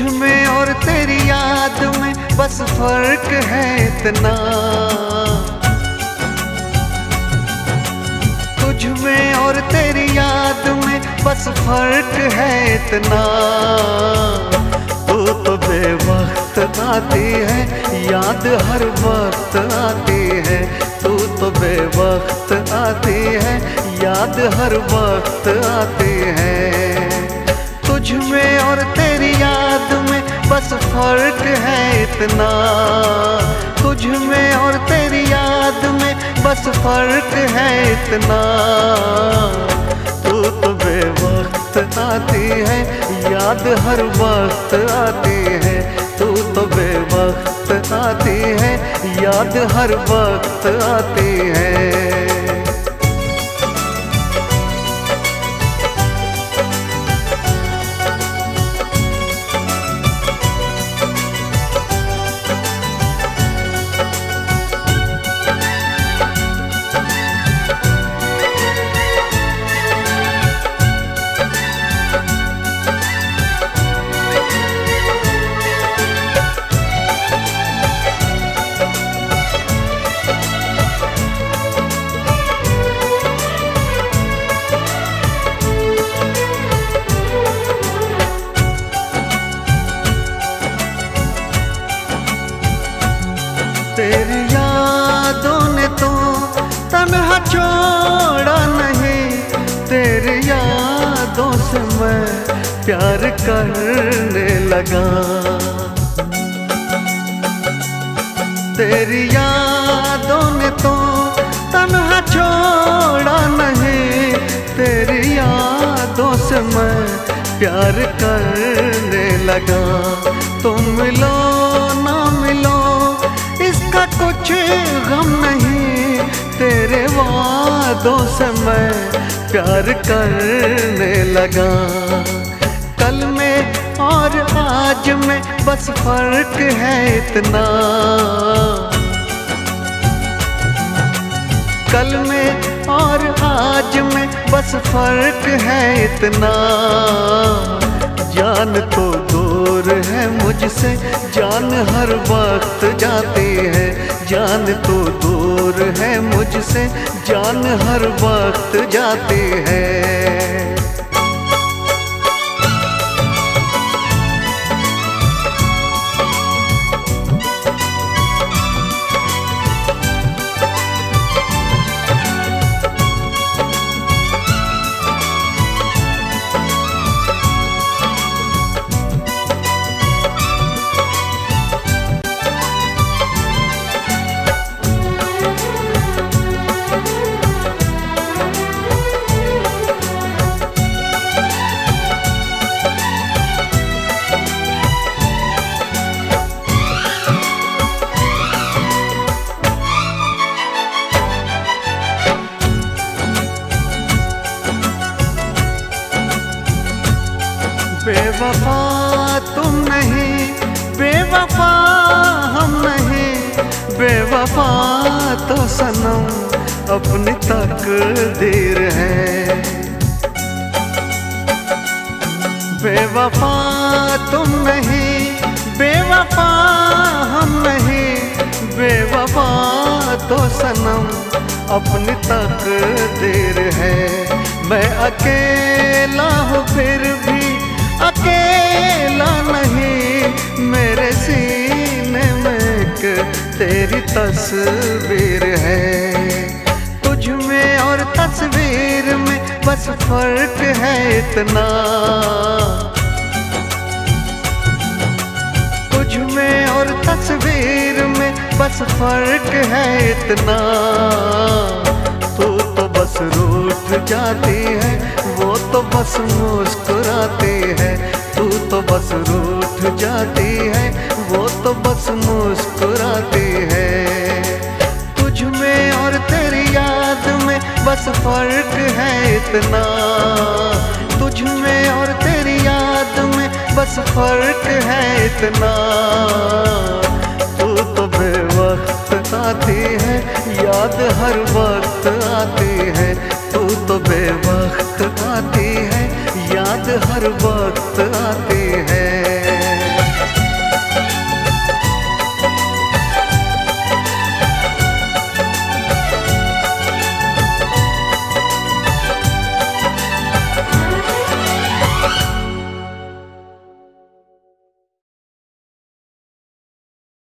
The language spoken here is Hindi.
में और तेरी याद में बस फ़र्क है इतना। तुझ में और तेरी याद में बस फ़र्क है इतना। तू तो बेवक्त आती है, याद हर वक्त आती है। तू तो बेवक्त आती है, याद हर वक्त आती है। तुझ में और तेरी याद बस फ़र्क है इतना। तुझ में और तेरी याद में बस फ़र्क है इतना। तू तो बेवक्त आती है, याद हर वक्त आती है। तू तो बेवक्त आती है, याद हर वक्त आती है। तेरी यादों ने तो तन्हा छोड़ा नहीं। तेरी यादों से मैं प्यार करने लगा। तेरी यादों ने तो तन्हा छोड़ा नहीं। तेरी यादों से मैं प्यार करने लगा। तुम मिलो ना मिलो कुछ गम नहीं, तेरे वादों से मैं प्यार करने लगा। कल में और आज में बस फ़र्क है इतना। कल में और आज में बस फ़र्क है इतना। जान तो दूर है मुझसे, जान हर वक्त जाती है। जान तो दूर है मुझसे, जान हर वक्त जाती है। बेवफा तुम नहीं, बेवफा हम नहीं, बेवफा तो सनम अपनी तकदीर है। बेवफा तुम नहीं, बेवफा हम नहीं, बेवफा तो सनम अपनी तकदीर है। मैं अकेला हूँ फिर अकेला नहीं, मेरे सीने में एक तेरी तस्वीर है। तुझ में और तस्वीर में बस फ़र्क है इतना। तुझ में और तस्वीर में बस फ़र्क है इतना। तू तो बस रूठ जाती है तो बस मुस्कुराती है, तू तो बस रूठ जाती है, वो तो बस मुस्कुराती है। तुझ में और तेरी याद में बस फ़र्क है इतना। तुझ में और तेरी याद में बस फ़र्क है इतना। तू तो बेवक्त आती है, याद हर वक्त आती है तू तो बेवक्त आती है याद हर वक्त आती है।